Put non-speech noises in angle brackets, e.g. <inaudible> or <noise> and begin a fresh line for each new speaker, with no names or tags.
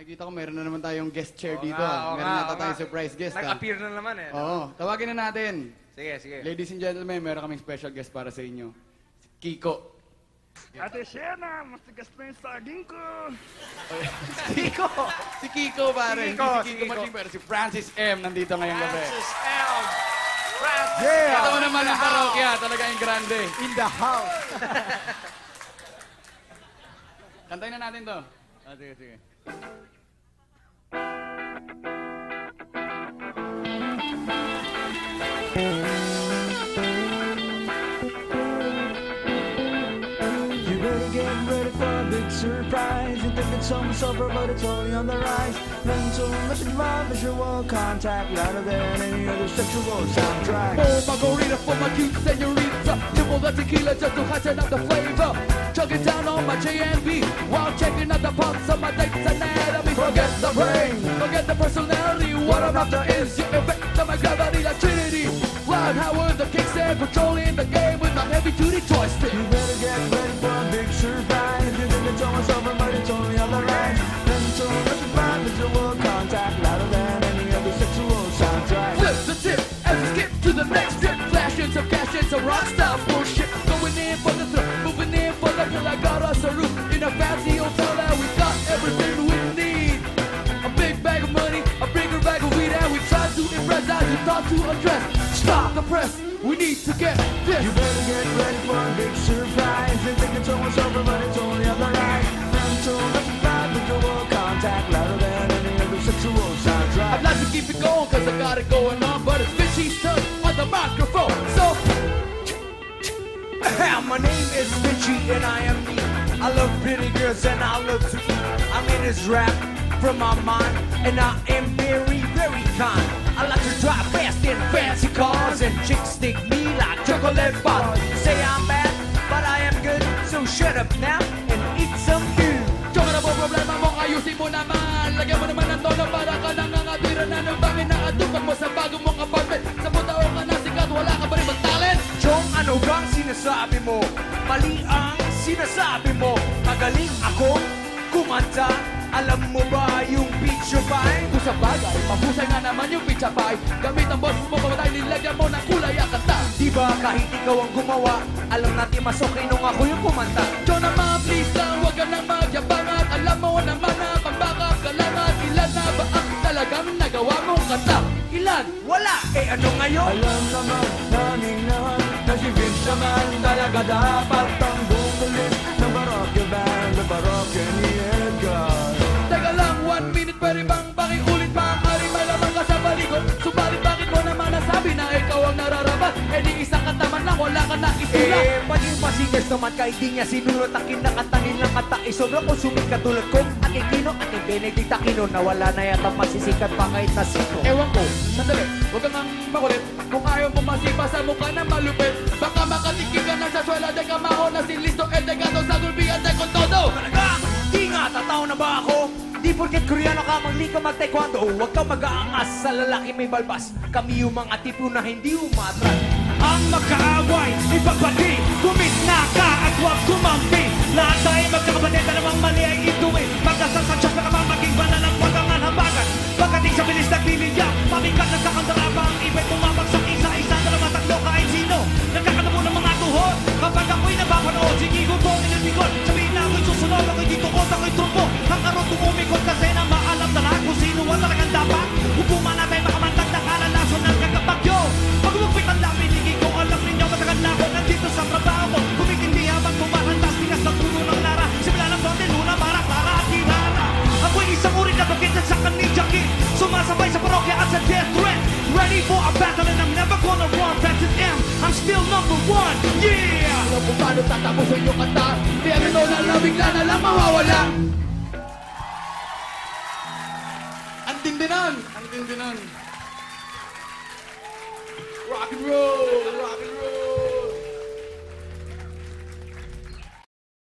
Nakikita ko meron na naman tayong guest chair
Oo
dito.
nga,
ah.
oo
meron
nga, oo
tayong
nga.
surprise guest. ah.
Nag-appear na naman eh.
Oo, tawagin na natin.
Sige, sige.
Ladies and gentlemen, meron kaming special guest para sa inyo. Si Kiko.
Ate Shena, matigas na yung saging ko. <laughs>
Kiko!
Si Kiko, pare.
Kiko,
Hindi si
si
Kiko
Kiko.
Pero si Francis M. nandito ngayong gabi.
Francis L. Francis
Ito
L.
naman ang parokya, talaga yung grande.
In the house. <laughs>
Kantayin na natin to. Ah, sige, sige.
You better get ready for a big surprise. You think it's almost over, but it's only on the rise. Mental message by visual contact, louder than any other sexual soundtrack.
Oh, margarita for my cute senorita. The tequila just to heighten up the flavor. Chugging down on my JNB while checking out the pumps of my date's anatomy. Forget the brain, forget the personality. What I'm after is your effect on my gravity, like Trinity. Flying Howard, we need to get this.
You better get ready for a big surprise. You think it's almost over, but it's only on the rise. Mental by visual contact, louder than any other sexual soundtrack.
I'd like to keep it going cause I got it going on, but it's Vincy's turn on the microphone. So
My name is Vinci and I am me. I love pretty girls and I love to eat. I made this rap from my mind and I am very, very chocolate bars. Say I'm bad, but I am good. So shut up now and eat some food.
Joke na po problema mo, ayusin mo naman Lagyan mo naman ng tono para ka nangangatira na ng bangin na atukan mo sa bago mong apartment Sa putao ka na sikat, wala ka ba rin talent?
Chong, ano bang sinasabi mo? Mali ang sinasabi mo. Magaling ako kumanta. Alam mo ba yung picture pie?
Kung sa bagay, mahusay nga naman yung pizza pie Gamit ang boss mo, pamatay, nilagyan mo ng kulay ang kanta
Di ba kahit ikaw ang gumawa, alam natin mas okay nung ako yung kumanta.
Joe naman, please lang, huwag ka nang magyabang At alam mo naman na pambakap ka lang At ilan na ba ang talagang nagawa mong kanta? Ilan?
Wala! Eh ano ngayon?
Alam naman, naning naman, na si Vince naman talaga dapat
Eh di isang kataman lang, wala ka na isulat
Eh, paging pasingers naman kahit di niya sinulot ang kinakanta nilang kanta eh sobrang kung sumikat tulad ko. At Kino at kay Benedict Aquino na wala na yata masisikat pa kahit na sino.
Ewan ko, sandali, huwag kang ang makulit. Kung ayaw mo masipa sa mukha na malupit Baka makatikim ka na sa swela De kamao na si Listo E de gato sa gulbihan de con todo.
Talaga? Di nga, tataw na ba ako? Di porket Koreano ka, magli ka mag-taekwondo Huwag kang mag-aangas. Sa lalaki may balbas Kami yung mga tipo na hindi umatras
Ang magkaaway, ipagpati Gumitna ka at huwag kumampi. Lahat tayo magkakapatid na namang mali ay ituwi Pagkasal sa Diyos na naman maging banal ang pagkangan hambagan Pagdating sa bilis nagbibilya Pamikat nagkakandarapa ang iba'y bumabagsak isa-isa. Dalawa tatlo kahit sino. Nagkakatabo ng mga tuhod. Kapag ako'y napapanood Sige ko to, nilipikot Sabihin na ako'y susunod Ako'y dito ko, ako'y trumpo Ang karot umumikot kasi Ready for a battle and I'm never gonna run That's an M, I'm still number one, yeah!
Alam kung paano tatapusin yung kanta Pero ito na lang bigla na lang mawawala
Ang tindi nun! Ang tindi! Rock and roll! Rock and roll!